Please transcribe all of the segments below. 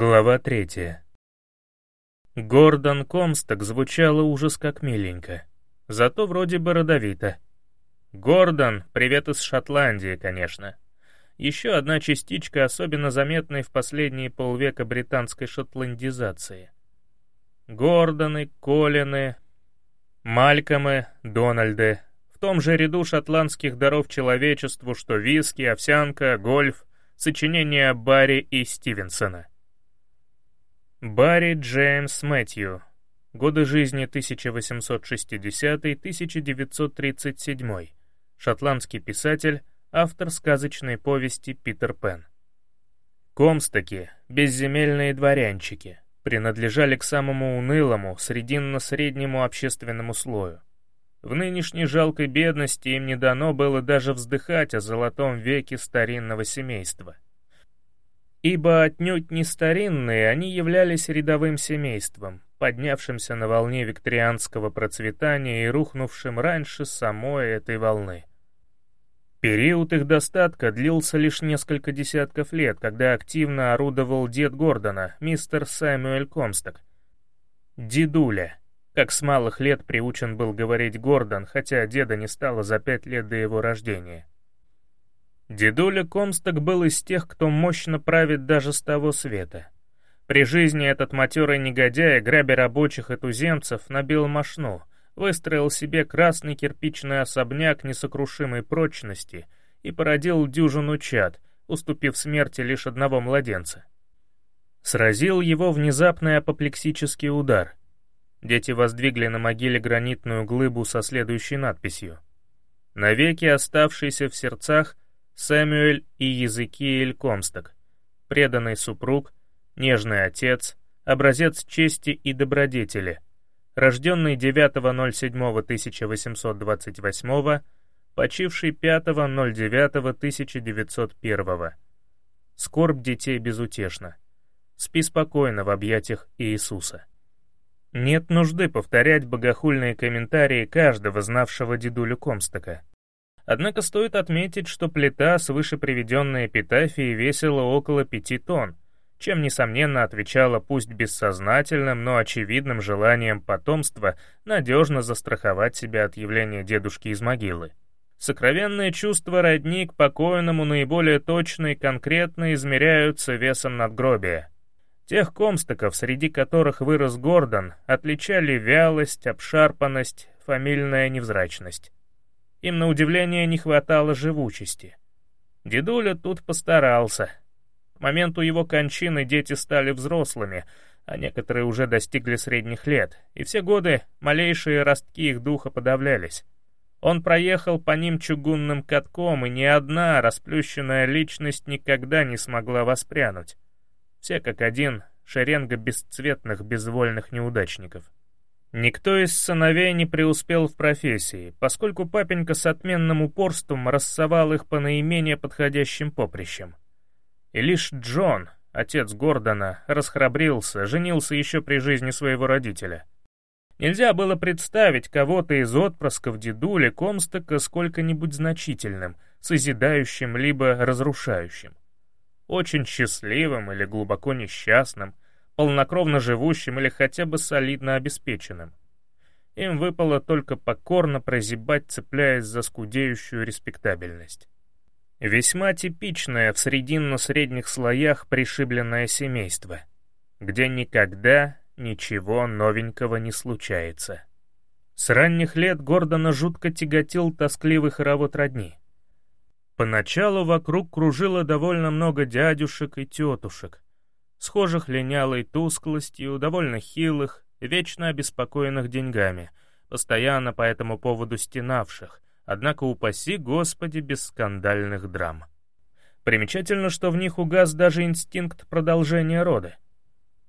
Глава третья. Гордон Комсток звучало ужас как миленько. Зато вроде бы родовито. Гордон, привет из Шотландии, конечно. Еще одна частичка, особенно заметной в последние полвека британской шотландизации. Гордоны, Колины, Малькомы, Дональды. В том же ряду шотландских даров человечеству, что виски, овсянка, гольф, сочинения Барри и Стивенсона. Барри Джеймс Мэтью. Годы жизни 1860-1937. Шотландский писатель, автор сказочной повести «Питер Пен». Комстоки, безземельные дворянчики, принадлежали к самому унылому, срединно-среднему общественному слою. В нынешней жалкой бедности им не дано было даже вздыхать о золотом веке старинного семейства — ибо отнюдь не старинные они являлись рядовым семейством, поднявшимся на волне викторианского процветания и рухнувшим раньше самой этой волны. Период их достатка длился лишь несколько десятков лет, когда активно орудовал дед Гордона, мистер Сэмюэль Комсток. «Дедуля», как с малых лет приучен был говорить Гордон, хотя деда не стало за пять лет до его рождения. Дедуля Комсток был из тех, кто мощно правит даже с того света. При жизни этот матерый негодяй, грабя рабочих и туземцев, набил мошну, выстроил себе красный кирпичный особняк несокрушимой прочности и породил дюжину чад, уступив смерти лишь одного младенца. Сразил его внезапный апоплексический удар. Дети воздвигли на могиле гранитную глыбу со следующей надписью. «Навеки оставшийся в сердцах Сэмюэль и Языкиэль Комсток, преданный супруг, нежный отец, образец чести и добродетели, рожденный 9.07.1828, почивший 5.09.1901. Скорбь детей безутешна. Спи спокойно в объятиях Иисуса. Нет нужды повторять богохульные комментарии каждого, знавшего дедулю Комстока. Однако стоит отметить, что плита с вышеприведенной эпитафией весила около пяти тонн, чем, несомненно, отвечала пусть бессознательным, но очевидным желанием потомства надежно застраховать себя от явления дедушки из могилы. Сокровенные чувства родни к покойному наиболее точно и конкретно измеряются весом надгробия. Тех комстоков, среди которых вырос Гордон, отличали вялость, обшарпанность, фамильная невзрачность. Им, на удивление, не хватало живучести. Дедуля тут постарался. К моменту его кончины дети стали взрослыми, а некоторые уже достигли средних лет, и все годы малейшие ростки их духа подавлялись. Он проехал по ним чугунным катком, и ни одна расплющенная личность никогда не смогла воспрянуть. Все как один, шеренга бесцветных безвольных неудачников. Никто из сыновей не преуспел в профессии, поскольку папенька с отменным упорством рассовал их по наименее подходящим поприщам. И лишь Джон, отец Гордона, расхрабрился, женился еще при жизни своего родителя. Нельзя было представить кого-то из отпрысков дедули Комстока сколько-нибудь значительным, созидающим либо разрушающим. Очень счастливым или глубоко несчастным, полнокровно живущим или хотя бы солидно обеспеченным. Им выпало только покорно прозябать, цепляясь за скудеющую респектабельность. Весьма типичное в срединно-средних слоях пришибленное семейство, где никогда ничего новенького не случается. С ранних лет Гордона жутко тяготил тоскливый хоровод родни. Поначалу вокруг кружило довольно много дядюшек и тетушек, схожих линялой тусклостью, довольно хилых, вечно обеспокоенных деньгами, постоянно по этому поводу стенавших, однако упаси Господи без скандальных драм. Примечательно, что в них угас даже инстинкт продолжения рода.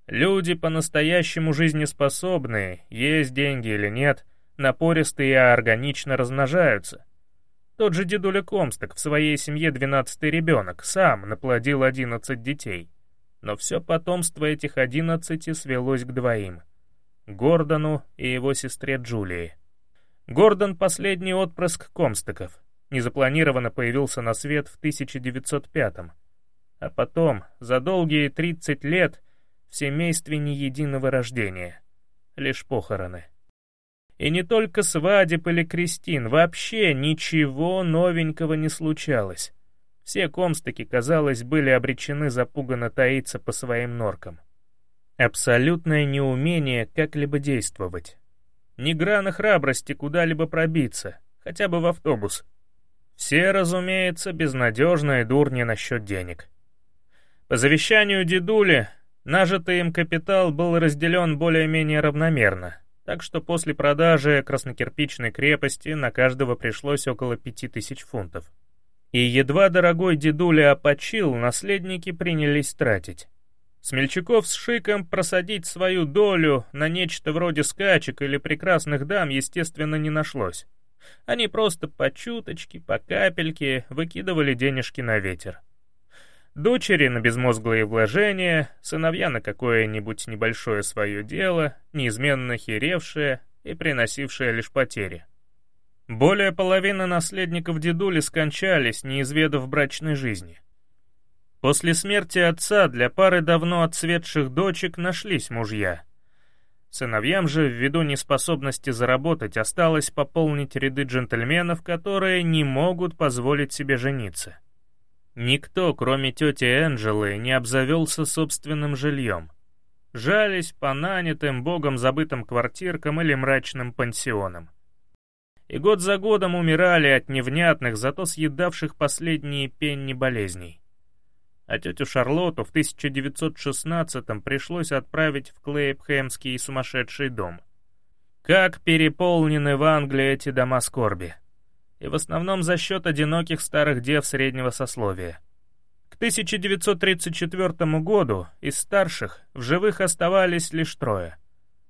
Люди по-настоящему жизнеспособные, есть деньги или нет, напористые и органично размножаются. Тот же дедуля Комсток в своей семье двенадцатый ребенок, сам наплодил одиннадцать детей — но все потомство этих одиннадцати свелось к двоим — Гордону и его сестре Джулии. Гордон — последний отпрыск Комстоков, незапланированно появился на свет в 1905-м. А потом, за долгие 30 лет, в семействе ни единого рождения, лишь похороны. И не только свадеб или крестин, вообще ничего новенького не случалось. Все комстыки, казалось, были обречены запуганно таиться по своим норкам. Абсолютное неумение как-либо действовать. Ни грана храбрости куда-либо пробиться, хотя бы в автобус. Все, разумеется, безнадежные дурни насчет денег. По завещанию дедули, нажитый им капитал был разделен более-менее равномерно, так что после продажи краснокирпичной крепости на каждого пришлось около пяти тысяч фунтов. И едва дорогой дедуля опочил, наследники принялись тратить. Смельчаков с Шиком просадить свою долю на нечто вроде скачек или прекрасных дам, естественно, не нашлось. Они просто по чуточке, по капельке выкидывали денежки на ветер. Дочери на безмозглые вложения, сыновья на какое-нибудь небольшое свое дело, неизменно херевшие и приносившие лишь потери. Более половины наследников дедули скончались, не изведав брачной жизни. После смерти отца для пары давно отцветших дочек нашлись мужья. Сыновьям же, ввиду неспособности заработать, осталось пополнить ряды джентльменов, которые не могут позволить себе жениться. Никто, кроме тети Энджелы, не обзавелся собственным жильем. Жались по нанятым, богом забытым квартиркам или мрачным пансионам и год за годом умирали от невнятных, зато съедавших последние пенни болезней. А тетю Шарлотту в 1916-м пришлось отправить в Клейпхэмский сумасшедший дом. Как переполнены в Англии эти дома скорби. И в основном за счет одиноких старых дев среднего сословия. К 1934 году из старших в живых оставались лишь трое.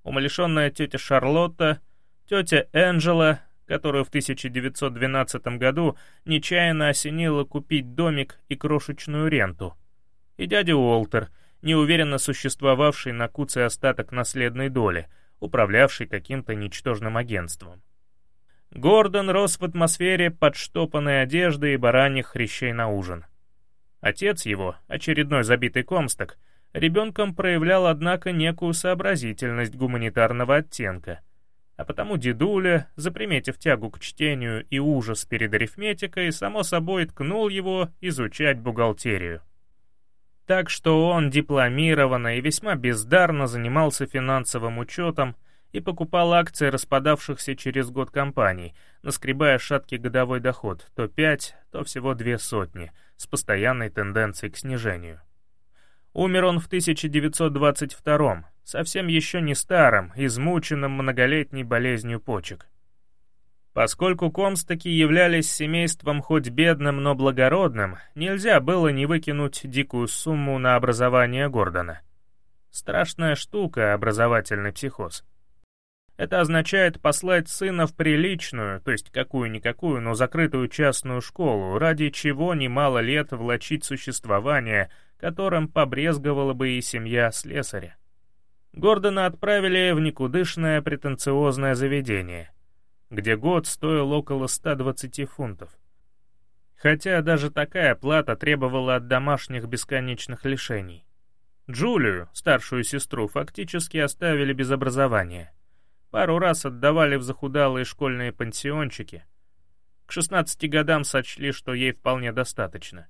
Умалишенная тетя Шарлотта, тетя Энджела, которую в 1912 году нечаянно осенило купить домик и крошечную ренту. И дядя Уолтер, неуверенно существовавший на куце остаток наследной доли, управлявший каким-то ничтожным агентством. Гордон рос в атмосфере подштопанной одежды и бараньих хрящей на ужин. Отец его, очередной забитый комсток, ребенком проявлял, однако, некую сообразительность гуманитарного оттенка — а потому дедуля, заприметив тягу к чтению и ужас перед арифметикой, само собой ткнул его изучать бухгалтерию. Так что он дипломированно и весьма бездарно занимался финансовым учетом и покупал акции распадавшихся через год компаний, наскребая шаткий годовой доход, то пять, то всего две сотни, с постоянной тенденцией к снижению. Умер он в 1922 совсем еще не старым, измученным многолетней болезнью почек. Поскольку Комстаки являлись семейством хоть бедным, но благородным, нельзя было не выкинуть дикую сумму на образование Гордона. Страшная штука — образовательный психоз. Это означает послать сына в приличную, то есть какую-никакую, но закрытую частную школу, ради чего немало лет влачить существование, которым побрезговала бы и семья слесаря. Гордона отправили в никудышное претенциозное заведение, где год стоил около 120 фунтов. Хотя даже такая плата требовала от домашних бесконечных лишений. Джулию, старшую сестру, фактически оставили без образования. Пару раз отдавали в захудалые школьные пансиончики. К 16 годам сочли, что ей вполне достаточно.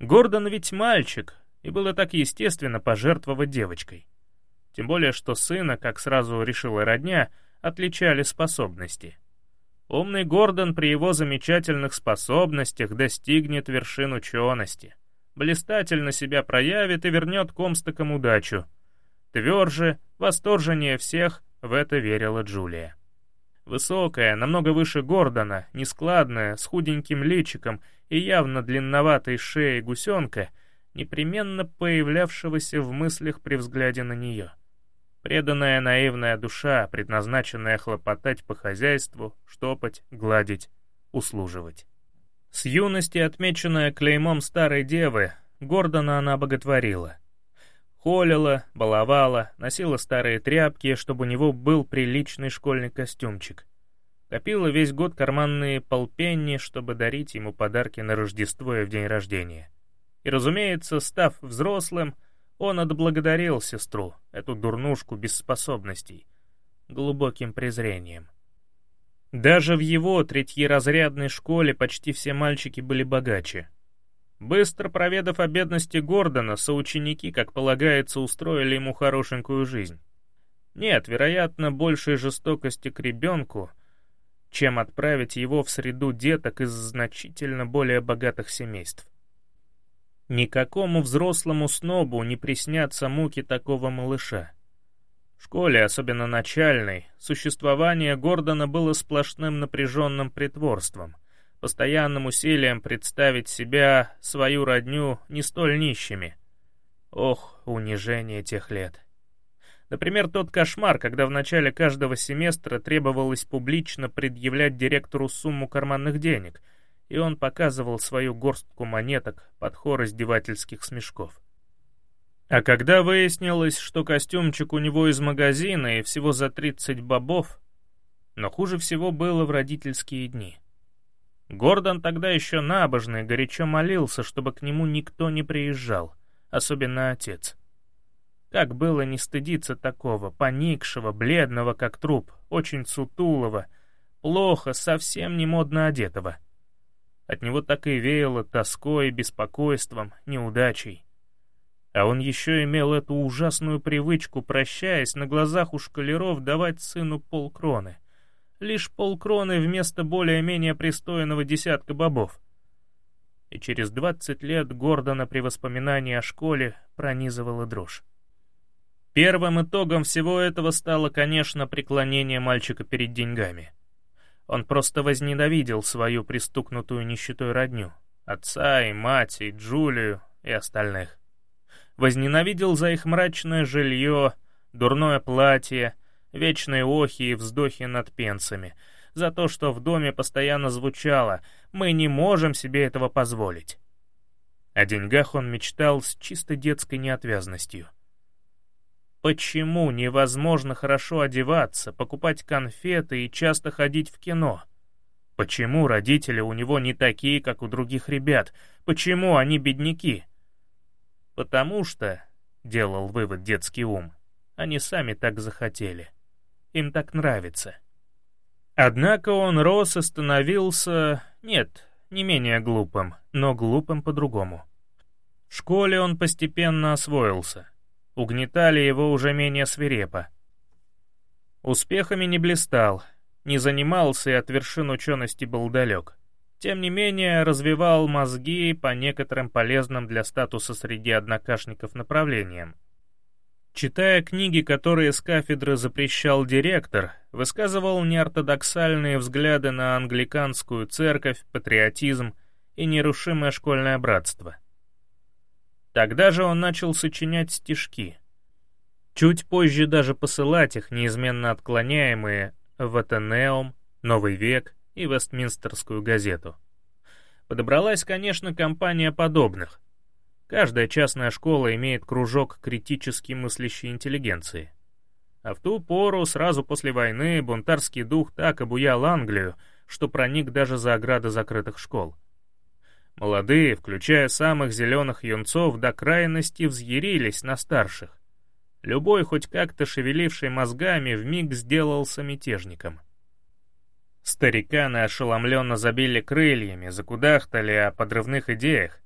Гордон ведь мальчик, и было так естественно пожертвовать девочкой. Тем более, что сына, как сразу решила родня, отличали способности. Умный Гордон при его замечательных способностях достигнет вершин учености, блистательно себя проявит и вернет Комстокам удачу. Тверже, восторженнее всех в это верила Джулия. Высокая, намного выше Гордона, нескладная, с худеньким личиком и явно длинноватой шеей гусенка, непременно появлявшегося в мыслях при взгляде на нее. Преданная наивная душа, предназначенная хлопотать по хозяйству, штопать, гладить, услуживать. С юности, отмеченная клеймом старой девы, Гордона она боготворила. Холила, баловала, носила старые тряпки, чтобы у него был приличный школьный костюмчик. Копила весь год карманные полпенни, чтобы дарить ему подарки на Рождество и в день рождения. И, разумеется, став взрослым, Он отблагодарил сестру, эту дурнушку без способностей, глубоким презрением. Даже в его третьеразрядной школе почти все мальчики были богаче. Быстро проведав о бедности Гордона, соученики, как полагается, устроили ему хорошенькую жизнь. Нет, вероятно, большей жестокости к ребенку, чем отправить его в среду деток из значительно более богатых семейств. Никакому взрослому снобу не приснятся муки такого малыша. В школе, особенно начальной, существование Гордона было сплошным напряженным притворством, постоянным усилием представить себя, свою родню, не столь нищими. Ох, унижение тех лет. Например, тот кошмар, когда в начале каждого семестра требовалось публично предъявлять директору сумму карманных денег, и он показывал свою горстку монеток под хор издевательских смешков. А когда выяснилось, что костюмчик у него из магазина и всего за 30 бобов, но хуже всего было в родительские дни. Гордон тогда еще набожный, горячо молился, чтобы к нему никто не приезжал, особенно отец. Как было не стыдиться такого, поникшего, бледного, как труп, очень сутулого, плохо, совсем не модно одетого. От него так и веяло тоской, беспокойством, неудачей. А он еще имел эту ужасную привычку, прощаясь, на глазах у шкалеров давать сыну полкроны. Лишь полкроны вместо более-менее пристойного десятка бобов. И через двадцать лет Гордона при воспоминании о школе пронизывала дрожь. Первым итогом всего этого стало, конечно, преклонение мальчика перед деньгами. Он просто возненавидел свою пристукнутую нищетой родню, отца и мать, и Джулию, и остальных возненавидел за их мрачное жилье, дурное платье, вечные охи и вздохи над пенсами, за то, что в доме постоянно звучало «мы не можем себе этого позволить». О деньгах он мечтал с чисто детской неотвязностью. Почему невозможно хорошо одеваться, покупать конфеты и часто ходить в кино? Почему родители у него не такие, как у других ребят? Почему они бедняки? Потому что, — делал вывод детский ум, — они сами так захотели. Им так нравится. Однако он рос и становился, нет, не менее глупым, но глупым по-другому. В школе он постепенно освоился. Угнетали его уже менее свирепо. Успехами не блистал, не занимался и от вершин учености был далек. Тем не менее, развивал мозги по некоторым полезным для статуса среди однокашников направлениям. Читая книги, которые с кафедры запрещал директор, высказывал неортодоксальные взгляды на англиканскую церковь, патриотизм и нерушимое школьное братство. Тогда же он начал сочинять стишки. Чуть позже даже посылать их, неизменно отклоняемые, в Атенеум, Новый век и Вестминстерскую газету. Подобралась, конечно, компания подобных. Каждая частная школа имеет кружок критически мыслящей интеллигенции. А в ту пору, сразу после войны, бунтарский дух так обуял Англию, что проник даже за ограды закрытых школ. Молодые, включая самых зеленых юнцов, до крайности взъярились на старших. Любой, хоть как-то шевеливший мозгами, вмиг сделался мятежником. Стариканы ошеломленно забили крыльями, закудахтали о подрывных идеях.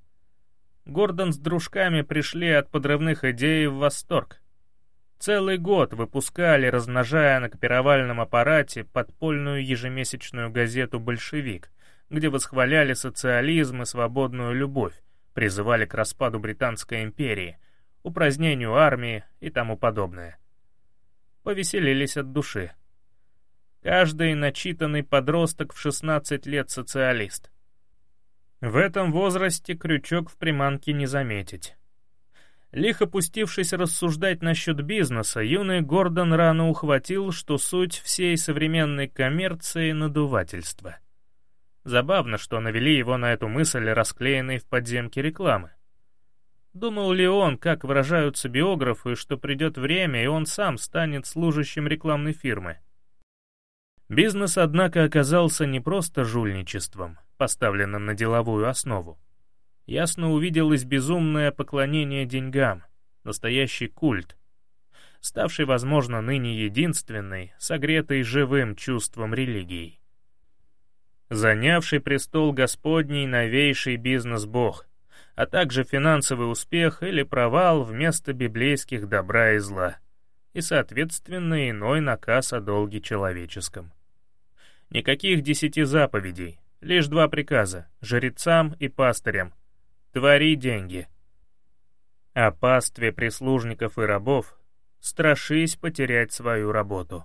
Гордон с дружками пришли от подрывных идей в восторг. Целый год выпускали, размножая на копировальном аппарате подпольную ежемесячную газету «Большевик», где восхваляли социализм и свободную любовь, призывали к распаду Британской империи, упразднению армии и тому подобное. Повеселились от души. Каждый начитанный подросток в 16 лет социалист. В этом возрасте крючок в приманке не заметить. Лихо пустившись рассуждать насчет бизнеса, юный Гордон рано ухватил, что суть всей современной коммерции — надувательство. Забавно, что навели его на эту мысль, расклеенные в подземке рекламы. Думал ли он, как выражаются биографы, что придет время, и он сам станет служащим рекламной фирмы? Бизнес, однако, оказался не просто жульничеством, поставленным на деловую основу. Ясно увиделось безумное поклонение деньгам, Настоящий культ, ставший, возможно, ныне единственной, согретой живым чувством религии. Занявший престол Господний новейший бизнес-бог, а также финансовый успех или провал вместо библейских добра и зла, и, соответственно, иной наказ о долге человеческом. Никаких десяти заповедей, лишь два приказа — жрецам и пастырям. Твори деньги. О пастве прислужников и рабов страшись потерять свою работу.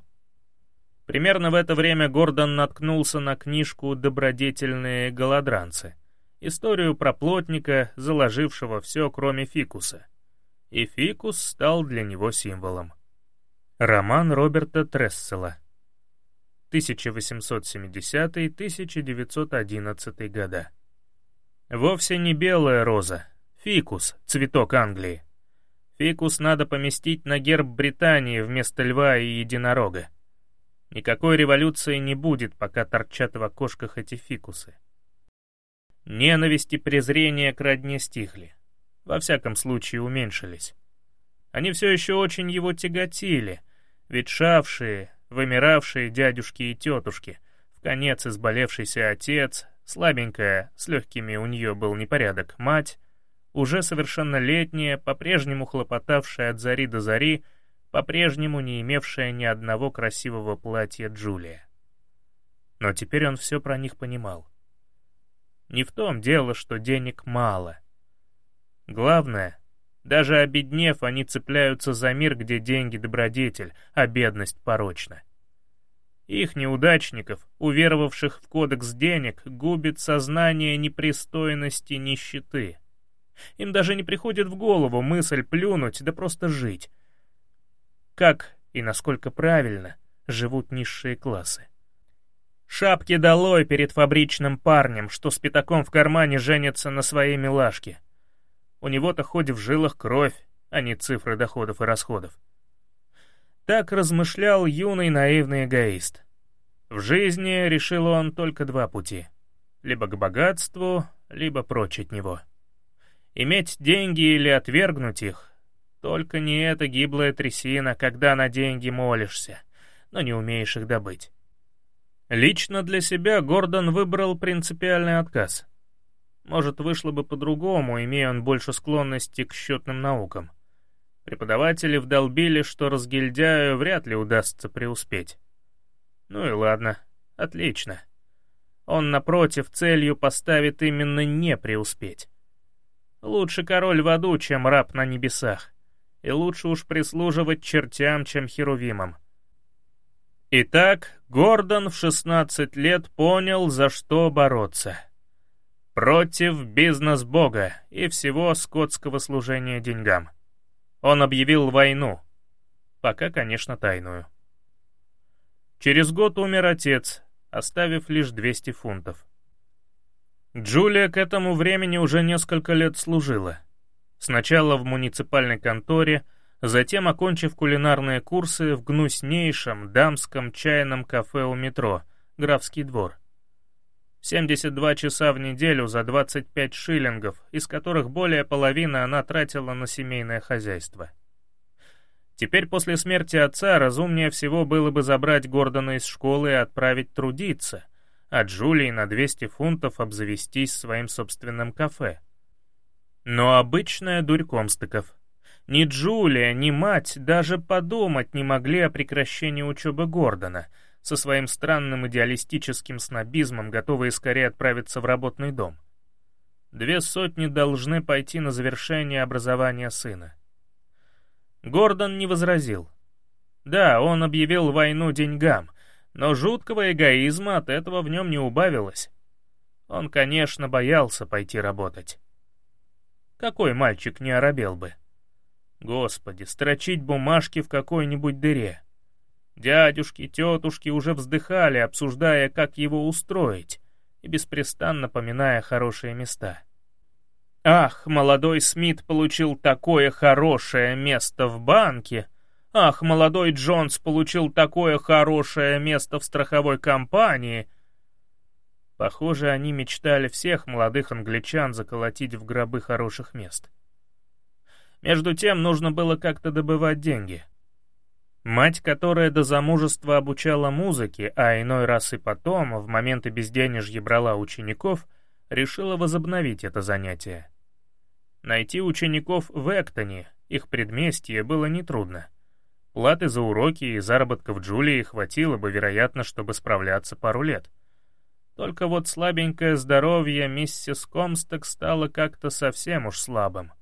Примерно в это время Гордон наткнулся на книжку «Добродетельные голодранцы», историю про плотника, заложившего все, кроме фикуса. И фикус стал для него символом. Роман Роберта Трессела 1870-1911 года. Вовсе не белая роза, фикус, цветок Англии. Фикус надо поместить на герб Британии вместо льва и единорога. Никакой революции не будет, пока торчат в окошках эти фикусы. Ненависть и презрение к родне стихли. Во всяком случае, уменьшились. Они все еще очень его тяготили, ветшавшие, вымиравшие дядюшки и тетушки, в конец изболевшийся отец, слабенькая, с легкими у нее был непорядок, мать, уже совершеннолетняя, по-прежнему хлопотавшая от зари до зари, по-прежнему не имевшая ни одного красивого платья Джулия. Но теперь он все про них понимал. Не в том дело, что денег мало. Главное, даже обеднев, они цепляются за мир, где деньги — добродетель, а бедность порочна. Их неудачников, уверовавших в кодекс денег, губит сознание непристойности нищеты. Им даже не приходит в голову мысль плюнуть, да просто жить. Как и насколько правильно живут низшие классы. Шапки долой перед фабричным парнем, что с пятаком в кармане женится на своей милашке. У него-то хоть в жилах кровь, а не цифры доходов и расходов. Так размышлял юный наивный эгоист. В жизни решил он только два пути. Либо к богатству, либо прочь от него. Иметь деньги или отвергнуть их. Только не эта гиблая трясина, когда на деньги молишься, но не умеешь их добыть. Лично для себя Гордон выбрал принципиальный отказ — может, вышло бы по-другому, имея он больше склонности к счетным наукам. Преподаватели вдолбили, что разгильдяю вряд ли удастся преуспеть. Ну и ладно, отлично. Он, напротив, целью поставит именно не преуспеть. Лучше король в аду, чем раб на небесах. И лучше уж прислуживать чертям, чем херувимам. Итак, Гордон в 16 лет понял, за что бороться. Против бизнес-бога и всего скотского служения деньгам. Он объявил войну. Пока, конечно, тайную. Через год умер отец, оставив лишь 200 фунтов. Джулия к этому времени уже несколько лет служила. Сначала в муниципальной конторе, затем окончив кулинарные курсы в гнуснейшем дамском чайном кафе у метро «Графский двор». 72 часа в неделю за 25 шиллингов, из которых более половины она тратила на семейное хозяйство. Теперь после смерти отца разумнее всего было бы забрать Гордона из школы и отправить трудиться, а Джулии на 200 фунтов обзавестись своим собственным кафе. Но обычная дурь Комстыков. Ни Джулия, ни мать даже подумать не могли о прекращении учебы Гордона — со своим странным идеалистическим снобизмом, готовые скорее отправиться в работный дом. Две сотни должны пойти на завершение образования сына. Гордон не возразил. Да, он объявил войну деньгам, но жуткого эгоизма от этого в нем не убавилось. Он, конечно, боялся пойти работать. Какой мальчик не оробел бы? Господи, строчить бумажки в какой-нибудь дыре — Дядюшки, тетушки уже вздыхали, обсуждая, как его устроить, и беспрестанно поминая хорошие места. Ах, молодой Смит получил такое хорошее место в банке! Ах, молодой Джонс получил такое хорошее место в страховой компании! Похоже, они мечтали всех молодых англичан заколотить в гробы хороших мест. Между тем нужно было как-то добывать деньги. Мать, которая до замужества обучала музыке, а иной раз и потом, в моменты безденежья брала учеников, решила возобновить это занятие. Найти учеников в Эктоне, их предместье, было нетрудно. Платы за уроки и заработков Джулии хватило бы, вероятно, чтобы справляться пару лет. Только вот слабенькое здоровье миссис Комсток стало как-то совсем уж слабым.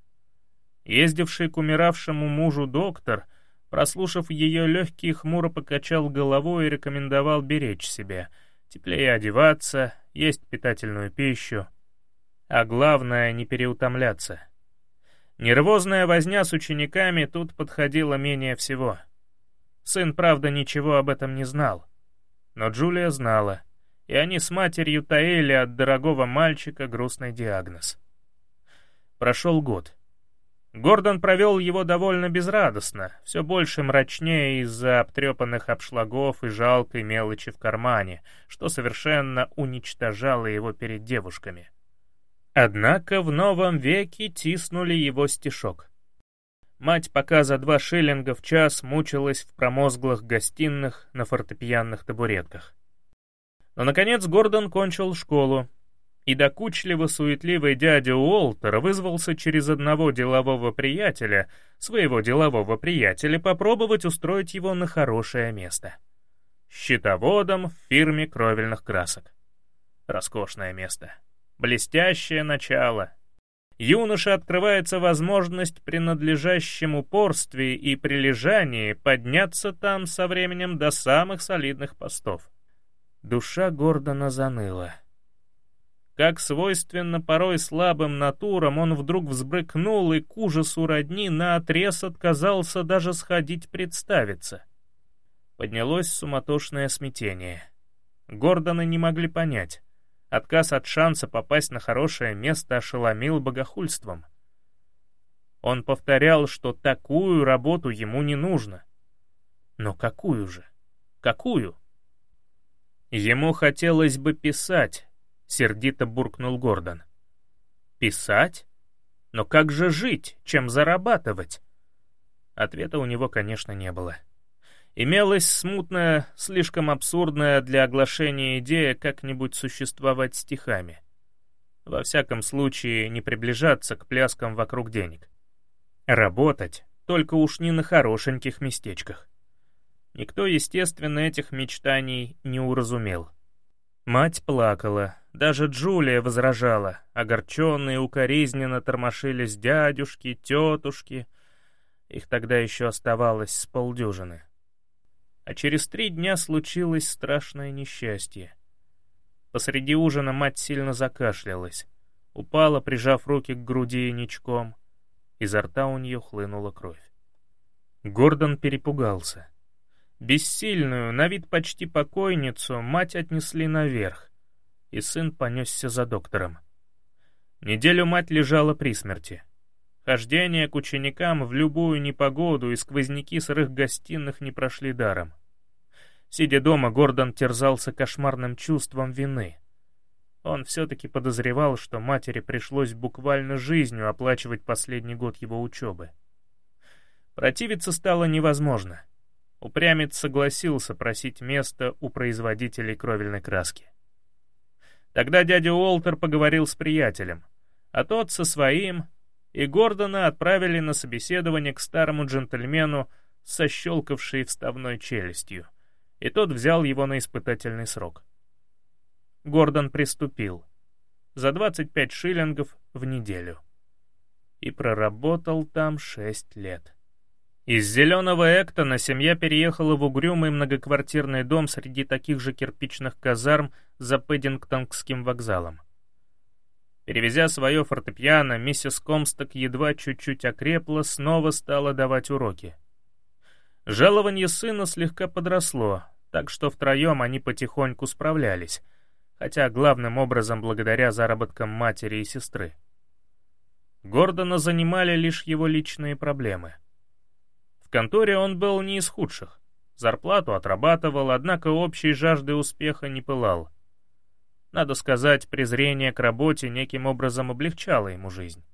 Ездивший к умиравшему мужу доктор, прослушав ее легкий, хмуро покачал головой и рекомендовал беречь себя, теплее одеваться, есть питательную пищу, а главное — не переутомляться. Нервозная возня с учениками тут подходила менее всего. Сын, правда, ничего об этом не знал. Но Джулия знала — и они с матерью таили от дорогого мальчика грустный диагноз. Прошел год. Гордон провел его довольно безрадостно, все больше мрачнее из-за обтрепанных обшлагов и жалкой мелочи в кармане, что совершенно уничтожало его перед девушками. Однако в новом веке тиснули его стишок. Мать пока за два шиллинга в час мучилась в промозглых гостиных на фортепианных табуретках. Но, наконец, Гордон кончил школу, и докучливо-суетливый дядя Уолтер вызвался через одного делового приятеля, своего делового приятеля, попробовать устроить его на хорошее место. Счетоводом в фирме кровельных красок. Роскошное место. Блестящее начало. Юноше открывается возможность при надлежащем упорстве и прилежании подняться там со временем до самых солидных постов. Душа Гордона заныла. Как свойственно порой слабым натурам, он вдруг взбрыкнул и к ужасу родни наотрез отказался даже сходить представиться. Поднялось суматошное смятение. Гордона не могли понять. Отказ от шанса попасть на хорошее место ошеломил богохульством. Он повторял, что такую работу ему не нужно. Но какую же? Какую? «Ему хотелось бы писать», — сердито буркнул Гордон. «Писать? Но как же жить, чем зарабатывать?» Ответа у него, конечно, не было. Имелась смутная, слишком абсурдная для оглашения идея как-нибудь существовать стихами. Во всяком случае, не приближаться к пляскам вокруг денег. Работать, только уж не на хорошеньких местечках. Никто, естественно, этих мечтаний не уразумел. Мать плакала, даже Джулия возражала, огорченные укоризненно тормошились дядюшки, тетушки. Их тогда еще оставалось с полдюжины. А через три дня случилось страшное несчастье. Посреди ужина мать сильно закашлялась, упала, прижав руки к груди ничком. Изо рта у нее хлынула кровь. Гордон перепугался. Бессильную, на вид почти покойницу, мать отнесли наверх, и сын понесся за доктором. Неделю мать лежала при смерти. Хождение к ученикам в любую непогоду и сквозняки сырых гостиных не прошли даром. Сидя дома, Гордон терзался кошмарным чувством вины. Он все-таки подозревал, что матери пришлось буквально жизнью оплачивать последний год его учебы. Противиться стало невозможно — Упрямец согласился просить место у производителей кровельной краски. Тогда дядя Уолтер поговорил с приятелем, а тот со своим, и Гордона отправили на собеседование к старому джентльмену со щелкавшей вставной челюстью, и тот взял его на испытательный срок. Гордон приступил. За 25 шиллингов в неделю. И проработал там 6 лет. Из зеленого Эктона семья переехала в угрюмый многоквартирный дом среди таких же кирпичных казарм за Пэддингтонгским вокзалом. Перевезя свое фортепиано, миссис Комсток едва чуть-чуть окрепла, снова стала давать уроки. Жалование сына слегка подросло, так что втроем они потихоньку справлялись, хотя главным образом благодаря заработкам матери и сестры. Гордона занимали лишь его личные проблемы — конторе он был не из худших. Зарплату отрабатывал, однако общей жаждой успеха не пылал. Надо сказать, презрение к работе неким образом облегчало ему жизнь.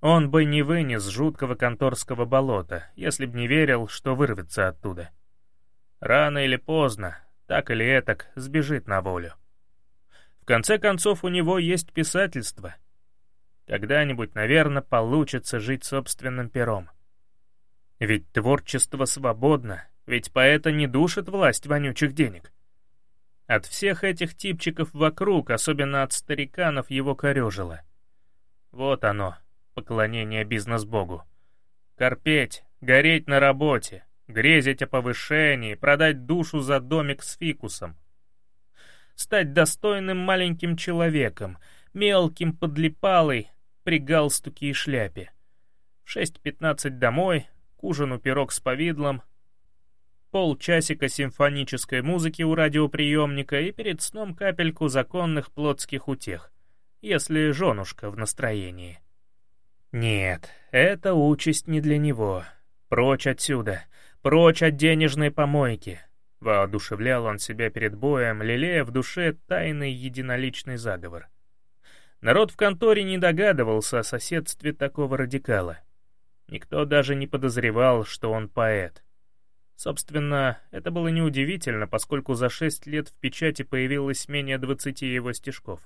Он бы не вынес жуткого конторского болота, если б не верил, что вырвется оттуда. Рано или поздно, так или этак, сбежит на волю. В конце концов, у него есть писательство. Когда-нибудь, наверное, получится жить собственным пером. Ведь творчество свободно, ведь поэта не душит власть вонючих денег. От всех этих типчиков вокруг, особенно от стариканов, его корежило. Вот оно, поклонение бизнес-богу. Корпеть, гореть на работе, грезить о повышении, продать душу за домик с фикусом. Стать достойным маленьким человеком, мелким подлипалой при галстуке и шляпе. В 6.15 домой, ужину пирог с повидлом, полчасика симфонической музыки у радиоприемника и перед сном капельку законных плотских утех, если женушка в настроении. Нет, эта участь не для него. Прочь отсюда, прочь от денежной помойки. Воодушевлял он себя перед боем, лелея в душе тайный единоличный заговор. Народ в конторе не догадывался о соседстве такого радикала. Никто даже не подозревал, что он поэт. Собственно, это было неудивительно, поскольку за шесть лет в печати появилось менее двадцати его стишков.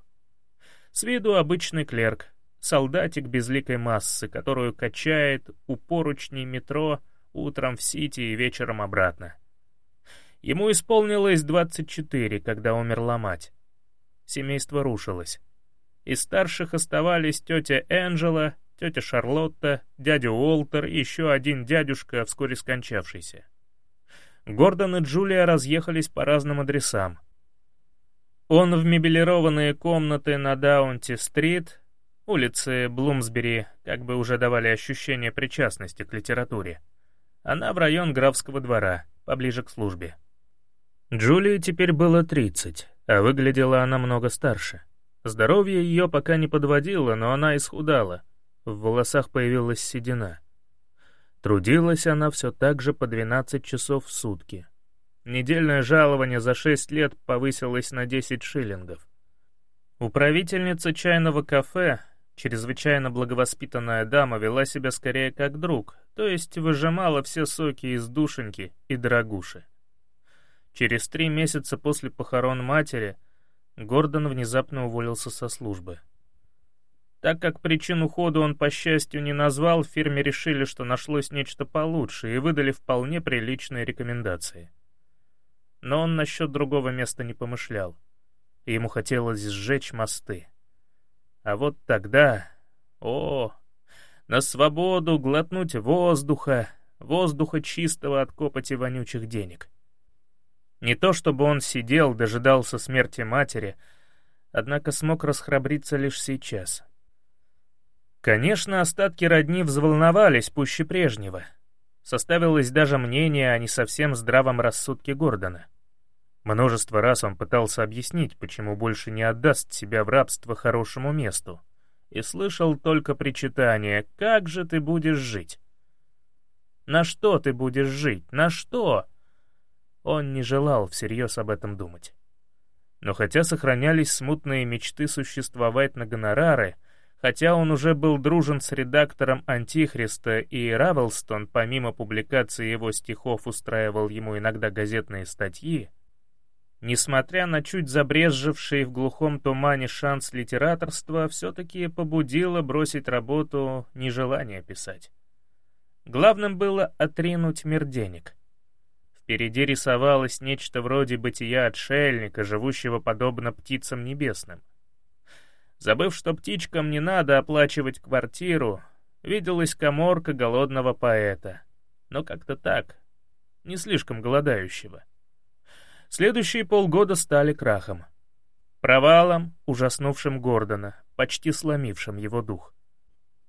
С виду обычный клерк, солдатик безликой массы, которую качает у поручней метро утром в Сити и вечером обратно. Ему исполнилось 24, когда умерла мать. Семейство рушилось. Из старших оставались тетя Энджела, тетя Шарлотта, дядя Уолтер и еще один дядюшка, вскоре скончавшийся. Гордон и Джулия разъехались по разным адресам. Он в мебелированные комнаты на Даунти-стрит, Улицы Блумсбери как бы уже давали ощущение причастности к литературе. Она в район графского двора, поближе к службе. Джулии теперь было 30, а выглядела она много старше. Здоровье ее пока не подводило, но она исхудала. В волосах появилась седина. Трудилась она все так же по 12 часов в сутки. Недельное жалование за 6 лет повысилось на 10 шиллингов. Управительница чайного кафе, Чрезвычайно благовоспитанная дама вела себя скорее как друг, то есть выжимала все соки из душеньки и дорогуши. Через три месяца после похорон матери Гордон внезапно уволился со службы. Так как причин ухода он, по счастью, не назвал, в фирме решили, что нашлось нечто получше, и выдали вполне приличные рекомендации. Но он насчет другого места не помышлял. Ему хотелось сжечь мосты. А вот тогда... О, на свободу глотнуть воздуха, воздуха чистого от копоти вонючих денег. Не то чтобы он сидел, дожидался смерти матери, однако смог расхрабриться лишь сейчас. Конечно, остатки родни взволновались пуще прежнего. Составилось даже мнение о не совсем здравом рассудке Гордона. Множество раз он пытался объяснить, почему больше не отдаст себя в рабство хорошему месту, и слышал только причитание «Как же ты будешь жить?» «На что ты будешь жить? На что?» Он не желал всерьез об этом думать. Но хотя сохранялись смутные мечты существовать на гонорары, хотя он уже был дружен с редактором «Антихриста» и Равелстон, помимо публикации его стихов, устраивал ему иногда газетные статьи, Несмотря на чуть забрезживший в глухом тумане шанс литераторства, все-таки побудило бросить работу нежелание писать. Главным было отринуть мир денег. Впереди рисовалось нечто вроде бытия отшельника, живущего подобно птицам небесным. Забыв, что птичкам не надо оплачивать квартиру, виделась коморка голодного поэта. Но как-то так, не слишком голодающего. Следующие полгода стали крахом. Провалом, ужаснувшим Гордона, почти сломившим его дух.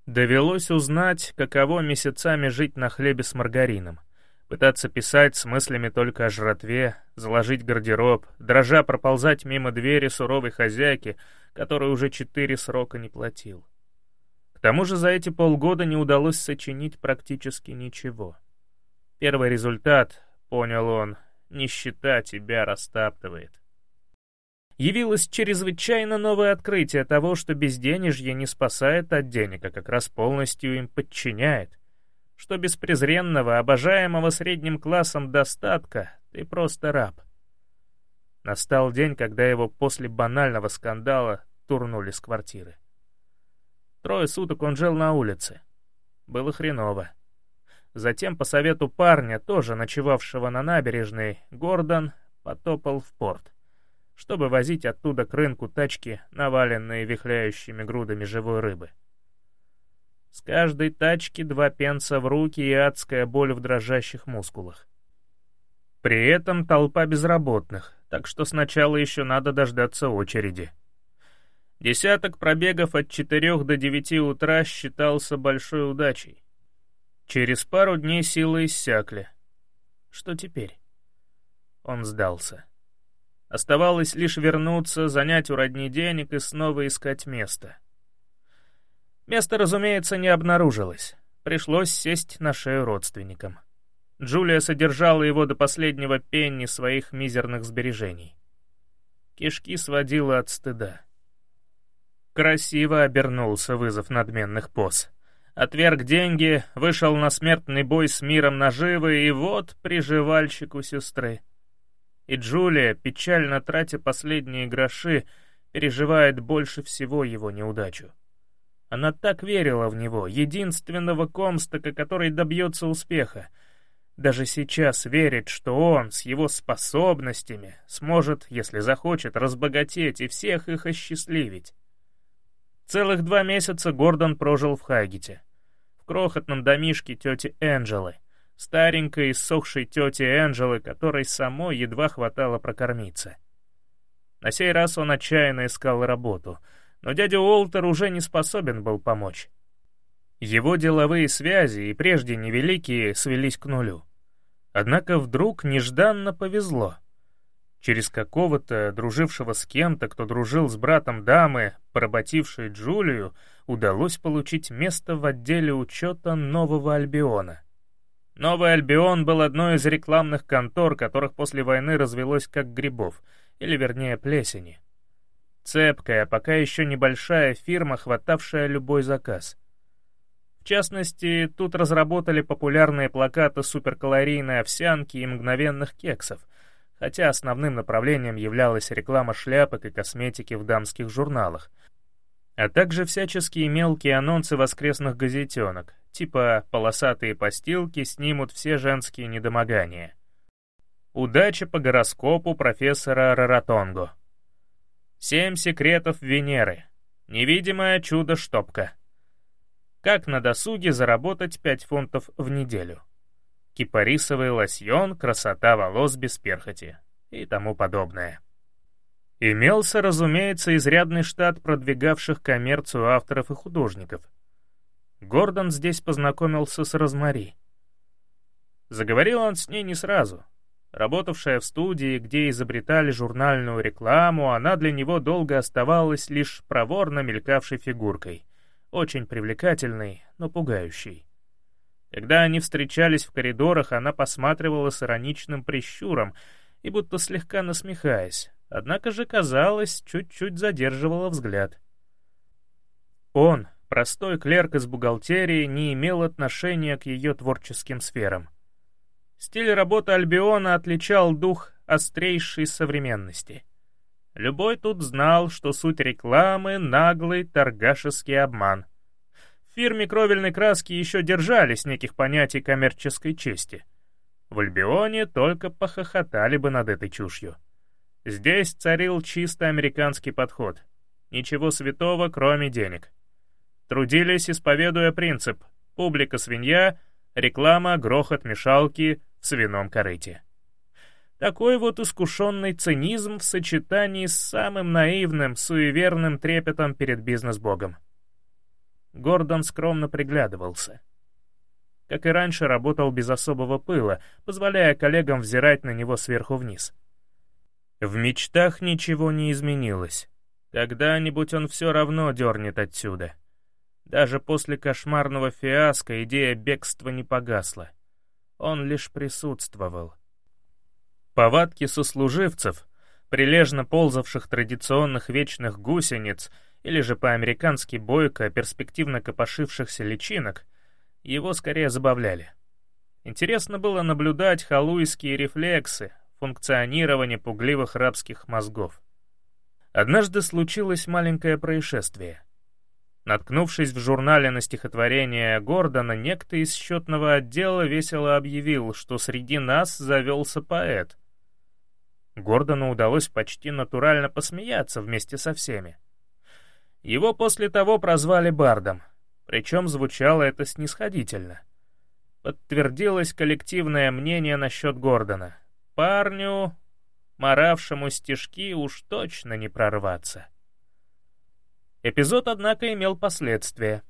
Довелось узнать, каково месяцами жить на хлебе с маргарином, пытаться писать с мыслями только о жратве, заложить гардероб, дрожа проползать мимо двери суровой хозяйки, которой уже четыре срока не платил. К тому же за эти полгода не удалось сочинить практически ничего. Первый результат, понял он, Нищета тебя растаптывает. явилось чрезвычайно новое открытие того, что безденежье не спасает от денег, а как раз полностью им подчиняет, что без презренного, обожаемого средним классом достатка ты просто раб. Настал день, когда его после банального скандала турнули с квартиры. Трое суток он жил на улице. Было хреново. Затем, по совету парня, тоже ночевавшего на набережной, Гордон потопал в порт, чтобы возить оттуда к рынку тачки, наваленные вихляющими грудами живой рыбы. С каждой тачки два пенса в руки и адская боль в дрожащих мускулах. При этом толпа безработных, так что сначала еще надо дождаться очереди. Десяток пробегов от 4 до 9 утра считался большой удачей. Через пару дней силы иссякли. Что теперь? Он сдался. Оставалось лишь вернуться, занять у родни денег и снова искать место. Место, разумеется, не обнаружилось. Пришлось сесть на шею родственникам. Джулия содержала его до последнего пенни своих мизерных сбережений. Кишки сводила от стыда. Красиво обернулся вызов надменных поз. Отверг деньги, вышел на смертный бой с миром наживы, и вот приживальщик у сестры. И Джулия, печально тратя последние гроши, переживает больше всего его неудачу. Она так верила в него, единственного комстака, который добьется успеха. Даже сейчас верит, что он с его способностями сможет, если захочет, разбогатеть и всех их осчастливить. Целых два месяца Гордон прожил в Хайгете, в крохотном домишке тети Энджелы, старенькой иссохшей тети Энджелы, которой самой едва хватало прокормиться. На сей раз он отчаянно искал работу, но дядя Уолтер уже не способен был помочь. Его деловые связи, и прежде невеликие, свелись к нулю. Однако вдруг нежданно повезло — Через какого-то, дружившего с кем-то, кто дружил с братом дамы, поработившей Джулию, удалось получить место в отделе учета Нового Альбиона. Новый Альбион был одной из рекламных контор, которых после войны развелось как грибов, или вернее плесени. Цепкая, пока еще небольшая фирма, хватавшая любой заказ. В частности, тут разработали популярные плакаты суперкалорийной овсянки и мгновенных кексов — хотя основным направлением являлась реклама шляпок и косметики в дамских журналах, а также всяческие мелкие анонсы воскресных газетенок, типа «полосатые постилки снимут все женские недомогания». Удача по гороскопу профессора Раратонго. Семь секретов Венеры. Невидимое чудо-штопка. Как на досуге заработать 5 фунтов в неделю кипарисовый лосьон, красота волос без перхоти и тому подобное. Имелся, разумеется, изрядный штат продвигавших коммерцию авторов и художников. Гордон здесь познакомился с Розмари. Заговорил он с ней не сразу. Работавшая в студии, где изобретали журнальную рекламу, она для него долго оставалась лишь проворно мелькавшей фигуркой, очень привлекательной, но пугающей. Когда они встречались в коридорах, она посматривала с ироничным прищуром и будто слегка насмехаясь, однако же, казалось, чуть-чуть задерживала взгляд. Он, простой клерк из бухгалтерии, не имел отношения к ее творческим сферам. Стиль работы Альбиона отличал дух острейшей современности. Любой тут знал, что суть рекламы — наглый торгашеский обман — фирме кровельной краски еще держались неких понятий коммерческой чести. В Альбионе только похохотали бы над этой чушью. Здесь царил чисто американский подход. Ничего святого, кроме денег. Трудились, исповедуя принцип «публика свинья», реклама, грохот, мешалки в свином корыте. Такой вот искушенный цинизм в сочетании с самым наивным, суеверным трепетом перед бизнес-богом. Гордон скромно приглядывался. Как и раньше, работал без особого пыла, позволяя коллегам взирать на него сверху вниз. В мечтах ничего не изменилось. Когда-нибудь он все равно дернет отсюда. Даже после кошмарного фиаско идея бегства не погасла. Он лишь присутствовал. Повадки сослуживцев, прилежно ползавших традиционных вечных гусениц или же по-американски бойко перспективно копошившихся личинок, его скорее забавляли. Интересно было наблюдать халуйские рефлексы, функционирование пугливых рабских мозгов. Однажды случилось маленькое происшествие. Наткнувшись в журнале на стихотворение Гордона, некто из счетного отдела весело объявил, что среди нас завелся поэт. Гордону удалось почти натурально посмеяться вместе со всеми. Его после того прозвали Бардом, причем звучало это снисходительно. Подтвердилось коллективное мнение насчет Гордона. Парню, моравшему стишки, уж точно не прорваться. Эпизод, однако, имел последствия.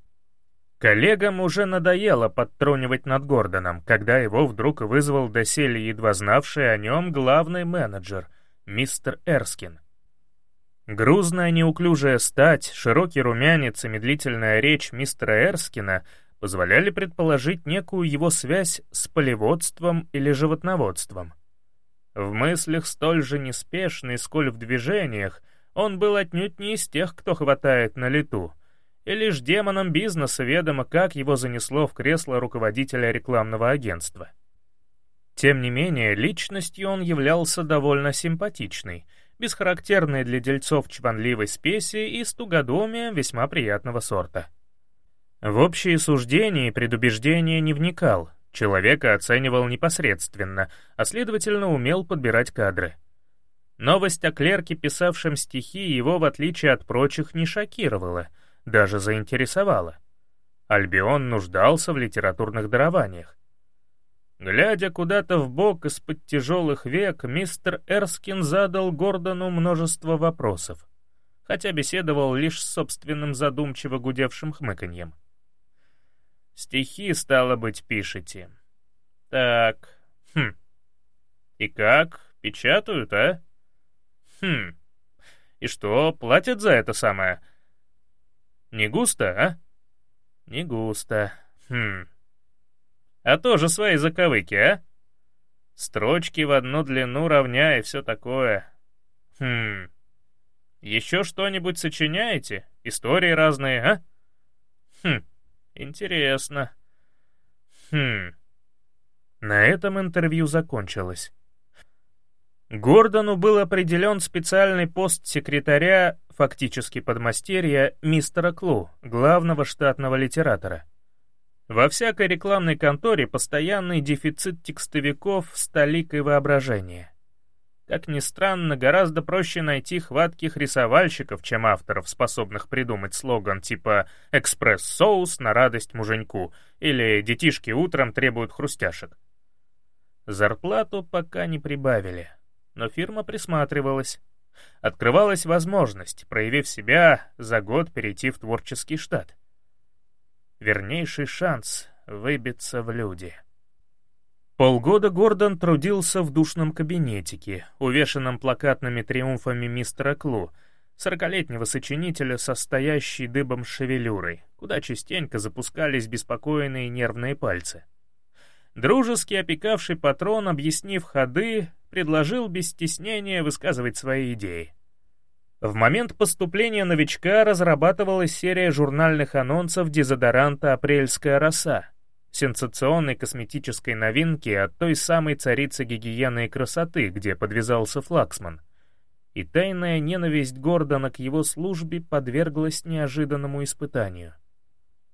Коллегам уже надоело подтрунивать над Гордоном, когда его вдруг вызвал доселе едва знавший о нем главный менеджер, мистер Эрскин. Грузная неуклюжая стать, широкий румянец и медлительная речь мистера Эрскина позволяли предположить некую его связь с полеводством или животноводством. В мыслях столь же неспешный, сколь в движениях, он был отнюдь не из тех, кто хватает на лету, и лишь демоном бизнеса ведомо, как его занесло в кресло руководителя рекламного агентства. Тем не менее, личностью он являлся довольно симпатичной, без характерной для дельцов чванливой спеси и с тугодумием весьма приятного сорта. В общие суждения и предубеждения не вникал, человека оценивал непосредственно, а следовательно умел подбирать кадры. Новость о клерке, писавшем стихи, его, в отличие от прочих, не шокировала, даже заинтересовала. Альбион нуждался в литературных дарованиях. Глядя куда-то в бок из-под тяжелых век, мистер Эрскин задал Гордону множество вопросов, хотя беседовал лишь с собственным задумчиво гудевшим хмыканьем. «Стихи, стало быть, пишете. Так, хм. И как, печатают, а?» Хм. И что, платят за это самое? Не густо, а? Не густо. Хм. А тоже свои заковыки, а? Строчки в одну длину равня и все такое. Хм. Еще что-нибудь сочиняете? Истории разные, а? Хм. Интересно. Хм. На этом интервью закончилось. Гордону был определен специальный пост секретаря, фактически подмастерья, мистера Клу, главного штатного литератора. Во всякой рекламной конторе постоянный дефицит текстовиков с толикой воображения. Как ни странно, гораздо проще найти хватких рисовальщиков, чем авторов, способных придумать слоган типа «Экспресс-соус на радость муженьку» или «Детишки утром требуют хрустяшек». Зарплату пока не прибавили но фирма присматривалась. Открывалась возможность, проявив себя, за год перейти в творческий штат. Вернейший шанс выбиться в люди. Полгода Гордон трудился в душном кабинетике, увешанном плакатными триумфами мистера Клу, сорокалетнего сочинителя со стоящей дыбом шевелюрой, куда частенько запускались беспокойные нервные пальцы. Дружески опекавший патрон, объяснив ходы, предложил без стеснения высказывать свои идеи. В момент поступления новичка разрабатывалась серия журнальных анонсов дезодоранта «Апрельская роса», сенсационной косметической новинки от той самой царицы гигиены и красоты, где подвязался флагсман. И тайная ненависть Гордона к его службе подверглась неожиданному испытанию.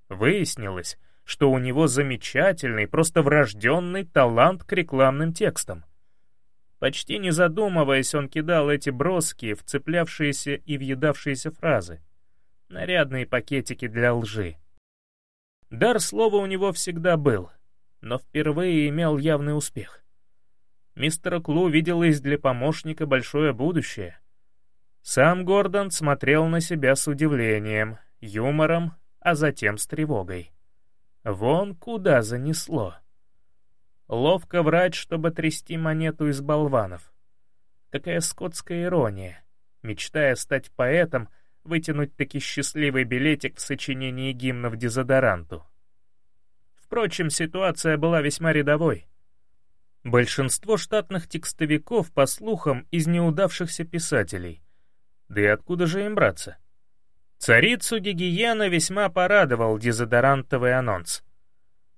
Выяснилось, что у него замечательный, просто врожденный талант к рекламным текстам — Почти не задумываясь, он кидал эти броские, вцеплявшиеся и въедавшиеся фразы. Нарядные пакетики для лжи. Дар слова у него всегда был, но впервые имел явный успех. Мистер Клу виделось для помощника большое будущее. Сам Гордон смотрел на себя с удивлением, юмором, а затем с тревогой. Вон куда занесло. Ловко врать, чтобы трясти монету из болванов. Какая скотская ирония. Мечтая стать поэтом, вытянуть таки счастливый билетик в сочинении гимнов дезодоранту. Впрочем, ситуация была весьма рядовой. Большинство штатных текстовиков, по слухам, из неудавшихся писателей. Да и откуда же им браться? Царицу гигиена весьма порадовал дезодорантовый анонс.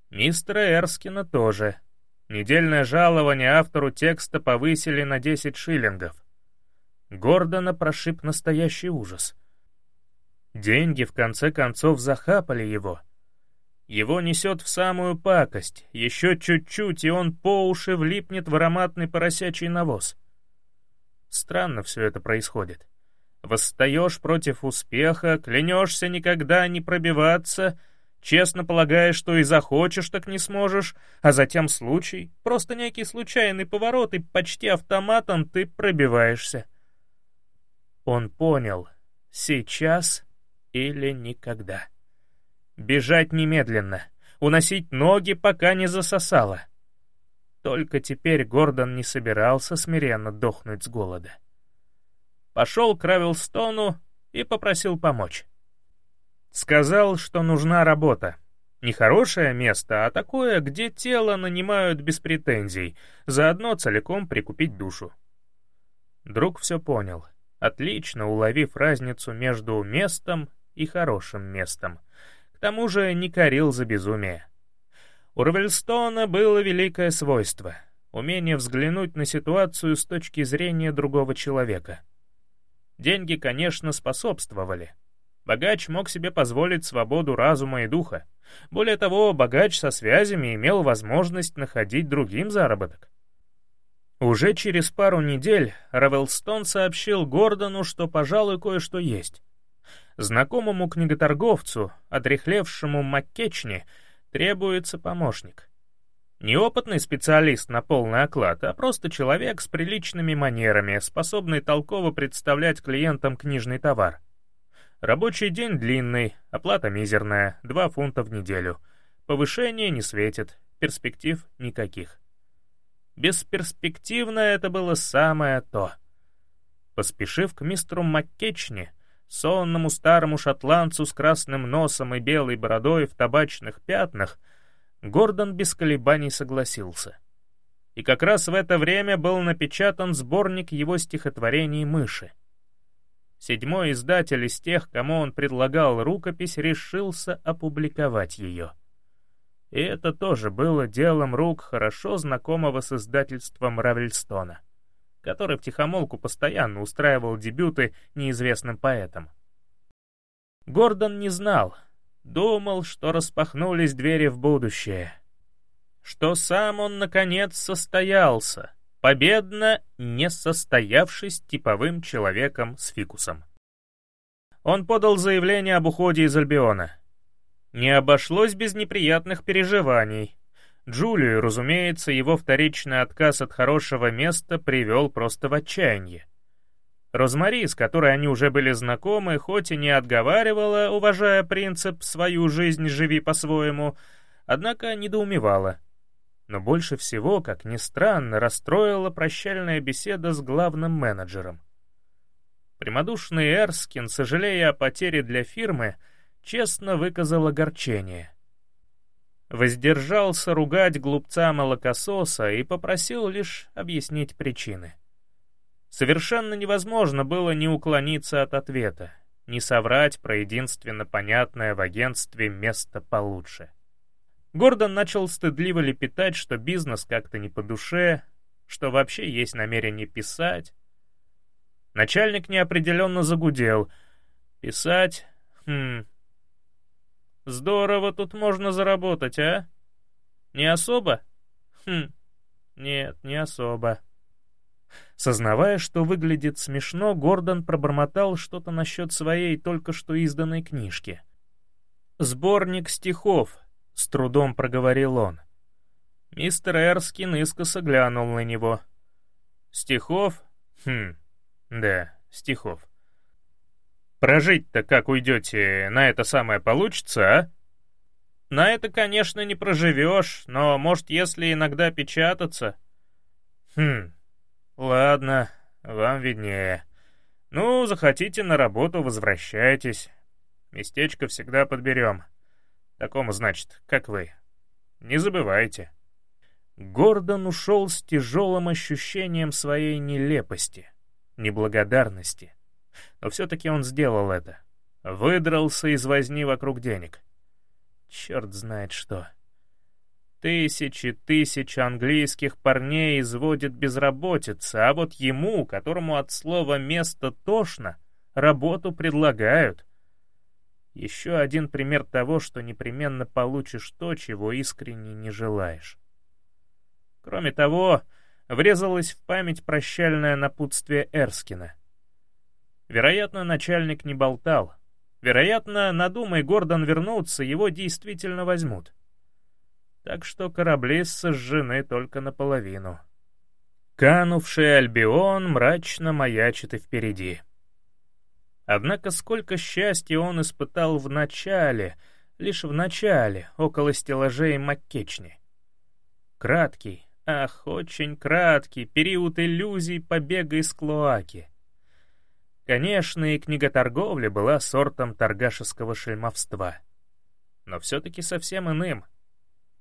Мистера Эрскина тоже. Недельное жалование автору текста повысили на 10 шиллингов. Гордона прошиб настоящий ужас. Деньги в конце концов захапали его. Его несет в самую пакость, еще чуть-чуть, и он по уши влипнет в ароматный поросячий навоз. Странно все это происходит. Восстаешь против успеха, клянешься никогда не пробиваться, честно полагаешь, что и захочешь, так не сможешь, а затем случай, просто некий случайный поворот, и почти автоматом ты пробиваешься. Он понял, сейчас или никогда. Бежать немедленно, уносить ноги, пока не засосало. Только теперь Гордон не собирался смиренно дохнуть с голода. Пошел к Равилстону и попросил помочь. Сказал, что нужна работа. Не хорошее место, а такое, где тело нанимают без претензий, заодно целиком прикупить душу. Друг все понял — отлично уловив разницу между местом и хорошим местом. К тому же не корил за безумие. У Равельстона было великое свойство — умение взглянуть на ситуацию с точки зрения другого человека. Деньги, конечно, способствовали. Богач мог себе позволить свободу разума и духа. Более того, богач со связями имел возможность находить другим заработок. Уже через пару недель Равелстон сообщил Гордону, что, пожалуй, кое-что есть. Знакомому книготорговцу, отрехлевшему Маккечни, требуется помощник. Неопытный специалист на полный оклад, а просто человек с приличными манерами, способный толково представлять клиентам книжный товар. Рабочий день длинный, оплата мизерная, 2 фунта в неделю. Повышение не светит, перспектив никаких. Бесперспективно это было самое то. Поспешив к мистеру Маккечни, сонному старому шотландцу с красным носом и белой бородой в табачных пятнах, Гордон без колебаний согласился. И как раз в это время был напечатан сборник его стихотворений «Мыши». Седьмой издатель из тех, кому он предлагал рукопись, решился опубликовать ее — и это тоже было делом рук хорошо знакомого с издательством Равельстона, который втихомолку постоянно устраивал дебюты неизвестным поэтам. Гордон не знал, думал, что распахнулись двери в будущее, что сам он, наконец, состоялся, победно не состоявшись типовым человеком с фикусом. Он подал заявление об уходе из Альбиона — не обошлось без неприятных переживаний. Джулию, разумеется, его вторичный отказ от хорошего места привел просто в отчаяние. Розмари, с которой они уже были знакомы, хоть и не отговаривала, уважая принцип «свою жизнь живи по-своему», однако недоумевала. Но больше всего, как ни странно, расстроила прощальная беседа с главным менеджером. Прямодушный Эрскин, сожалея о потере для фирмы, честно выказал огорчение. Воздержался ругать глупца-молокососа и попросил лишь объяснить причины. Совершенно невозможно было не уклониться от ответа, не соврать про единственно понятное в агентстве место получше. Гордон начал стыдливо лепетать, что бизнес как-то не по душе, что вообще есть намерение писать. Начальник неопределенно загудел. Писать? Хм, Здорово тут можно заработать, а? Не особо? Хм, нет, не особо. Сознавая, что выглядит смешно, Гордон пробормотал что-то насчет своей только что изданной книжки. «Сборник стихов», — с трудом проговорил он. Мистер Эрскин искоса глянул на него. «Стихов? Хм, да, стихов. Прожить-то как уйдете, на это самое получится, а? На это, конечно, не проживешь, но, может, если иногда печататься... Хм, ладно, вам виднее. Ну, захотите на работу, возвращайтесь. Местечко всегда подберем. Такому, значит, как вы. Не забывайте. Гордон ушел с тяжелым ощущением своей нелепости, неблагодарности. Но все-таки он сделал это. Выдрался из возни вокруг денег. Черт знает что. Тысячи тысяч английских парней изводит безработица, а вот ему, которому от слова «место» тошно, работу предлагают. Еще один пример того, что непременно получишь то, чего искренне не желаешь. Кроме того, врезалось в память прощальное напутствие Эрскина. Вероятно, начальник не болтал. Вероятно, надумай Гордон вернуться, его действительно возьмут. Так что корабли сожжены только наполовину. Канувший Альбион мрачно маячит и впереди. Однако сколько счастья он испытал в начале, лишь в начале, около стеллажей Маккечни. Краткий, ах, очень краткий период иллюзий побега из Клоаки. Конечно, и книготорговля была сортом торгашеского шельмовства. Но все-таки совсем иным —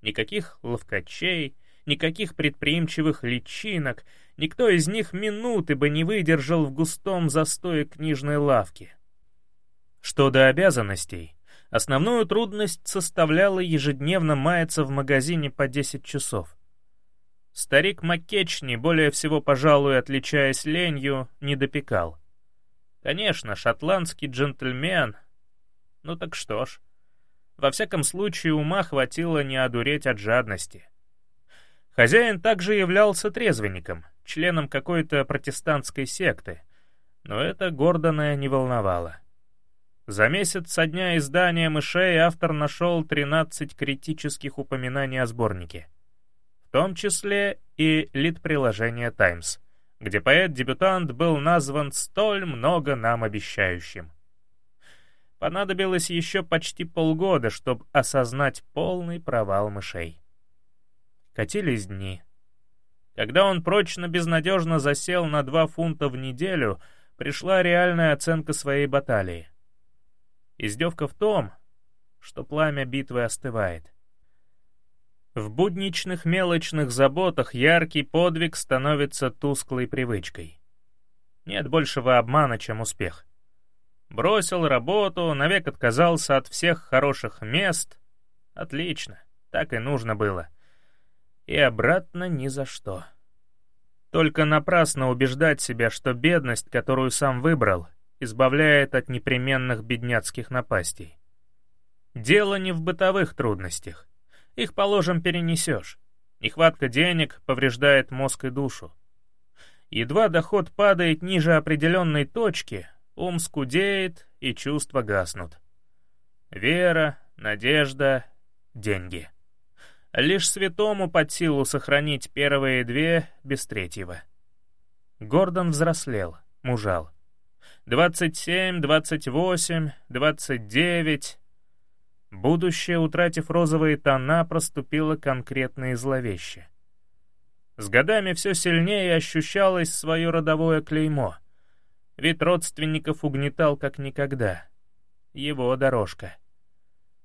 Никаких ловкачей, никаких предприимчивых личинок, никто из них минуты бы не выдержал в густом застое книжной лавки. Что до обязанностей, основную трудность составляла ежедневно маяться в магазине по 10 часов. Старик Маккечни, более всего, пожалуй, отличаясь ленью, не допекал. Конечно, шотландский джентльмен. Ну так что ж. Во всяком случае, ума хватило не одуреть от жадности. Хозяин также являлся трезвенником, членом какой-то протестантской секты, но это Гордона не волновало. За месяц со дня издания «Мышей» автор нашел 13 критических упоминаний о сборнике, в том числе и лид-приложение «Таймс», где поэт-дебютант был назван столь много нам обещающим. Понадобилось еще почти полгода, чтобы осознать полный провал мышей. Катились дни. Когда он прочно-безнадежно засел на два фунта в неделю, пришла реальная оценка своей баталии. Издевка в том, что пламя битвы остывает. В будничных мелочных заботах яркий подвиг становится тусклой привычкой. Нет большего обмана, чем успех. Бросил работу, навек отказался от всех хороших мест. Отлично, так и нужно было. И обратно ни за что. Только напрасно убеждать себя, что бедность, которую сам выбрал, избавляет от непременных бедняцких напастей. Дело не в бытовых трудностях. Их, положим, перенесешь. Нехватка денег повреждает мозг и душу. Едва доход падает ниже определенной точки, Ум скудеет, и чувства гаснут. Вера, надежда, деньги. Лишь святому под силу сохранить первые две без третьего. Гордон взрослел, мужал. Двадцать семь, двадцать восемь, двадцать девять. Будущее, утратив розовые тона, проступило конкретно и зловеще. С годами все сильнее ощущалось свое родовое клеймо — Вид родственников угнетал как никогда. Его дорожка.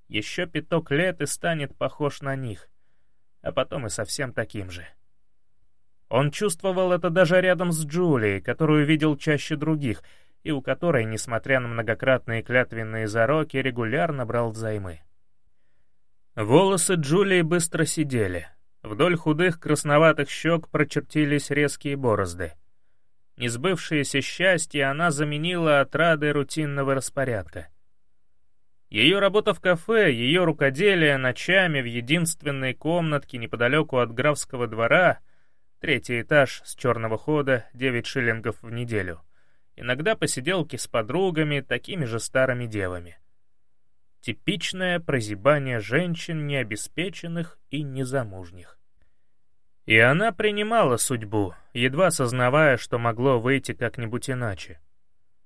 Еще пяток лет и станет похож на них, а потом и совсем таким же. Он чувствовал это даже рядом с Джулией, которую видел чаще других, и у которой, несмотря на многократные клятвенные зароки, регулярно брал взаймы. Волосы Джулии быстро сидели. Вдоль худых красноватых щек прочертились резкие борозды. Несбывшееся счастье она заменила отрадой рутинного распорядка. Ее работа в кафе, ее рукоделие ночами в единственной комнатке неподалеку от графского двора, третий этаж с черного хода, 9 шиллингов в неделю, иногда посиделки с подругами, такими же старыми девами. Типичное прозябание женщин необеспеченных и незамужних. И она принимала судьбу, едва сознавая, что могло выйти как-нибудь иначе.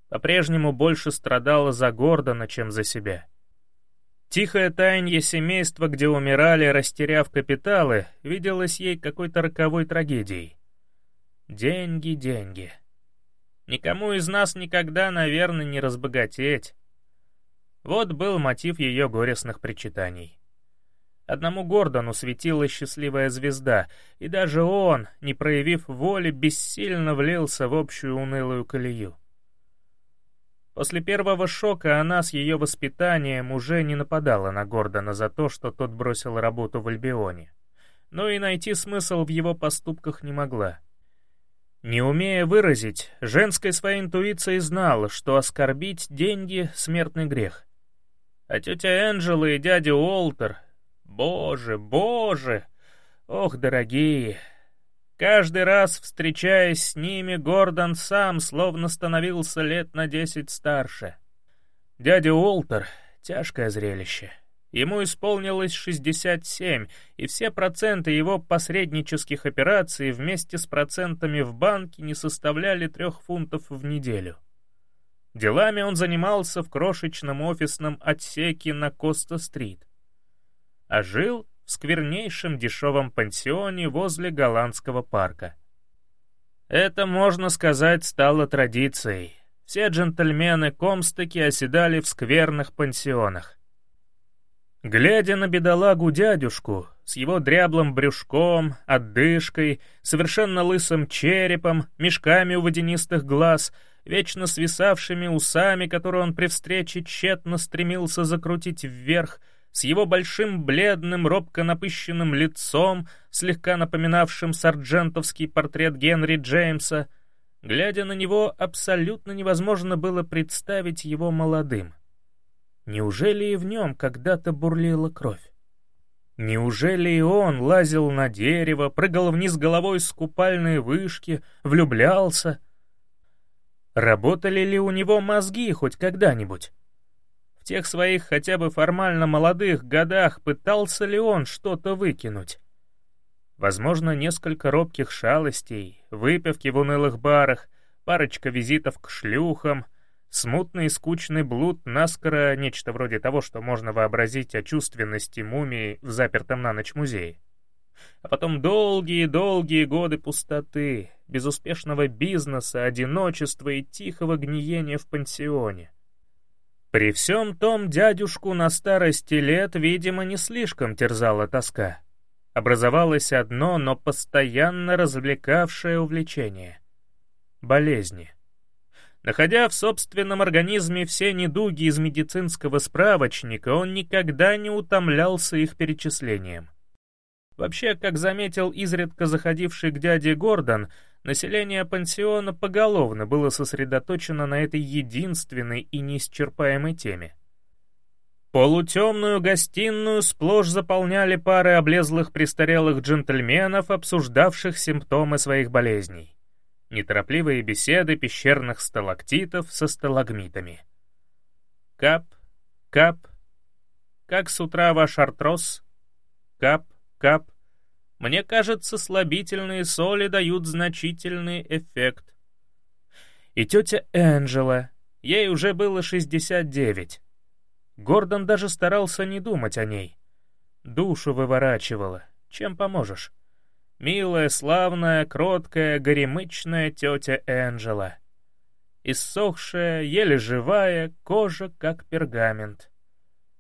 По-прежнему больше страдала за Гордона, чем за себя. Тихое таяние семейства, где умирали, растеряв капиталы, виделось ей какой-то роковой трагедией. Деньги, деньги. Никому из нас никогда, наверное, не разбогатеть. Вот был мотив ее горестных причитаний. Одному Гордону светила счастливая звезда, и даже он, не проявив воли, бессильно влился в общую унылую колею. После первого шока она с ее воспитанием уже не нападала на Гордона за то, что тот бросил работу в Альбионе. Но и найти смысл в его поступках не могла. Не умея выразить, женской своей интуицией знала, что оскорбить деньги — смертный грех. А тетя Энджела и дядя Уолтер Боже, боже! Ох, дорогие! Каждый раз, встречаясь с ними, Гордон сам словно становился лет на десять старше. Дядя Уолтер — тяжкое зрелище. Ему исполнилось 67, и все проценты его посреднических операций вместе с процентами в банке не составляли трех фунтов в неделю. Делами он занимался в крошечном офисном отсеке на Коста-стрит а жил в сквернейшем дешевом пансионе возле голландского парка. Это, можно сказать, стало традицией. Все джентльмены Комстаки оседали в скверных пансионах. Глядя на бедолагу-дядюшку с его дряблым брюшком, отдышкой, совершенно лысым черепом, мешками у водянистых глаз, вечно свисавшими усами, которые он при встрече тщетно стремился закрутить вверх, с его большим бледным, робко напыщенным лицом, слегка напоминавшим сарджентовский портрет Генри Джеймса, глядя на него, абсолютно невозможно было представить его молодым. Неужели и в нем когда-то бурлила кровь? Неужели и он лазил на дерево, прыгал вниз головой с купальной вышки, влюблялся? Работали ли у него мозги хоть когда-нибудь? Тех своих хотя бы формально молодых годах пытался ли он что-то выкинуть? Возможно, несколько робких шалостей, выпивки в унылых барах, парочка визитов к шлюхам, смутный и скучный блуд наскоро нечто вроде того, что можно вообразить о чувственности мумии в запертом на ночь музее. А потом долгие-долгие годы пустоты, безуспешного бизнеса, одиночества и тихого гниения в пансионе. При всем том дядюшку на старости лет, видимо, не слишком терзала тоска. Образовалось одно, но постоянно развлекавшее увлечение — болезни. Находя в собственном организме все недуги из медицинского справочника, он никогда не утомлялся их перечислением. Вообще, как заметил изредка заходивший к дяде Гордон, Население пансиона поголовно было сосредоточено на этой единственной и неисчерпаемой теме. Полутемную гостиную сплошь заполняли пары облезлых престарелых джентльменов, обсуждавших симптомы своих болезней. Неторопливые беседы пещерных сталактитов со сталагмитами. Кап, кап, как с утра ваш артроз? Кап, кап, мне кажется, слабительные соли дают значительный эффект. И тетя Энджела, ей уже было 69. Гордон даже старался не думать о ней. Душу выворачивала, чем поможешь. Милая, славная, кроткая, горемычная тетя Энджела. Иссохшая, еле живая, кожа как пергамент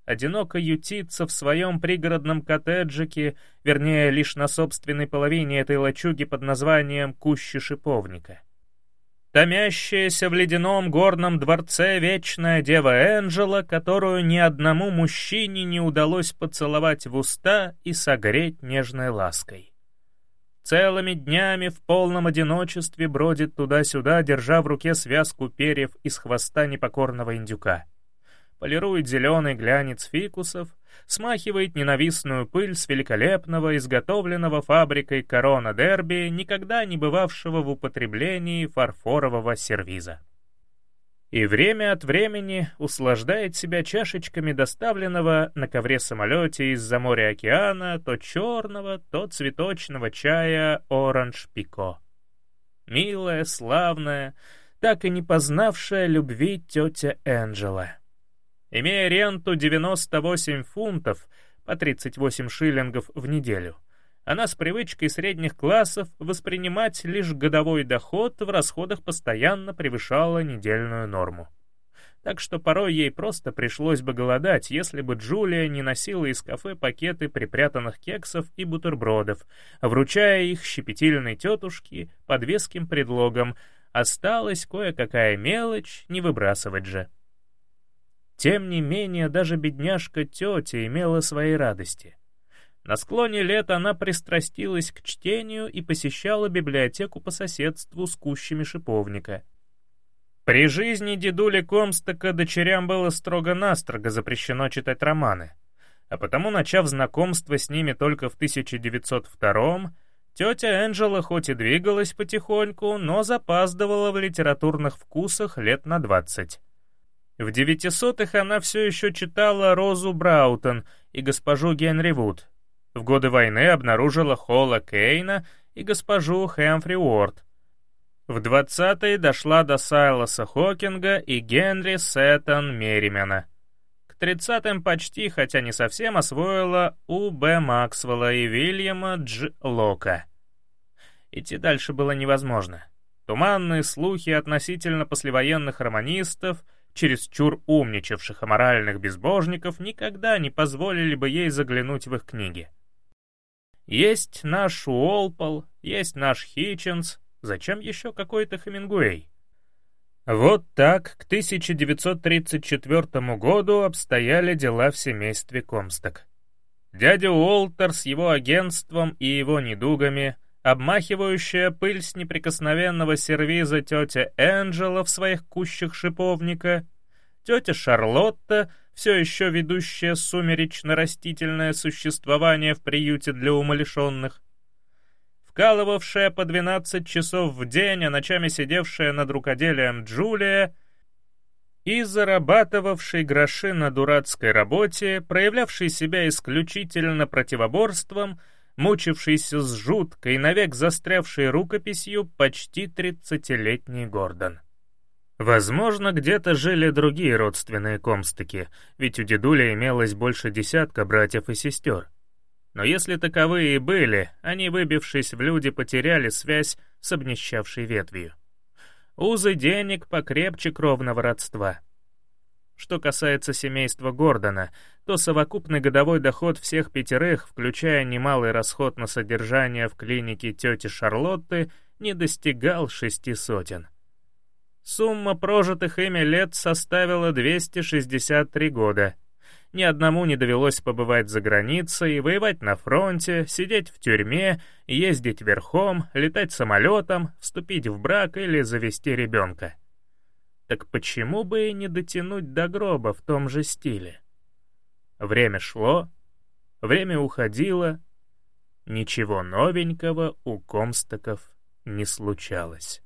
одиноко ютиться в своем пригородном коттеджике, вернее, лишь на собственной половине этой лачуги под названием «Кущи шиповника». Томящаяся в ледяном горном дворце вечная дева Энджела, которую ни одному мужчине не удалось поцеловать в уста и согреть нежной лаской. Целыми днями в полном одиночестве бродит туда-сюда, держа в руке связку перьев из хвоста непокорного индюка полирует зеленый глянец фикусов, смахивает ненавистную пыль с великолепного, изготовленного фабрикой корона дерби, никогда не бывавшего в употреблении фарфорового сервиза. И время от времени услаждает себя чашечками доставленного на ковре-самолете из-за моря океана то черного, то цветочного чая «Оранж Пико». Милая, славная, так и не познавшая любви тетя Энджела. Имея ренту 98 фунтов по 38 шиллингов в неделю, она с привычкой средних классов воспринимать лишь годовой доход в расходах постоянно превышала недельную норму. так что порой ей просто пришлось бы голодать, если бы Джулия не носила из кафе пакеты припрятанных кексов и бутербродов, вручая их щепетильной тетушке под веским предлогом «осталась кое-какая мелочь, не выбрасывать же». Тем не менее, даже бедняжка тетя имела свои радости. На склоне лет она пристрастилась к чтению и посещала библиотеку по соседству с кущами шиповника — при жизни дедули Комстока дочерям было строго-настрого запрещено читать романы, а потому, начав знакомство с ними только в 1902-м, тетя Энджела хоть и двигалась потихоньку, но запаздывала в литературных вкусах лет на 20. В 900-х она все еще читала Розу Браутон и госпожу Генри Вуд. В годы войны обнаружила Холла Кейна и госпожу Хэмфри Уорд, в 20-е дошла до Сайлоса Хокинга и Генри Сеттон Мерримена. К 30-м почти, хотя не совсем, освоила У. Б. Максвелла и Вильяма Дж. Лока. Идти дальше было невозможно. Туманные слухи относительно послевоенных романистов, чересчур умничавших о моральных безбожников, никогда не позволили бы ей заглянуть в их книги. Есть наш Уолпол, есть наш Хитченс, Зачем еще какой-то Хемингуэй? Вот так к 1934 году обстояли дела в семействе Комсток. Дядя Уолтер с его агентством и его недугами, обмахивающая пыль с неприкосновенного сервиза тетя Энджела в своих кущах шиповника, тетя Шарлотта, все еще ведущая сумеречно-растительное существование в приюте для умалишенных, вкалывавшая по 12 часов в день, а ночами сидевшая над рукоделием Джулия и зарабатывавший гроши на дурацкой работе, проявлявший себя исключительно противоборством, мучившийся с жуткой, навек застрявшей рукописью почти тридцатилетний Гордон. Возможно, где-то жили другие родственные комстыки, ведь у дедуля имелось больше десятка братьев и сестер. Но если таковые и были, они, выбившись в люди, потеряли связь с обнищавшей ветвью. Узы денег покрепче кровного родства. Что касается семейства Гордона, то совокупный годовой доход всех пятерых, включая немалый расход на содержание в клинике тети Шарлотты, не достигал шести сотен. Сумма прожитых ими лет составила 263 года — ни одному не довелось побывать за границей, воевать на фронте, сидеть в тюрьме, ездить верхом, летать самолетом, вступить в брак или завести ребенка. Так почему бы и не дотянуть до гроба в том же стиле? Время шло, время уходило, ничего новенького у Комстоков не случалось.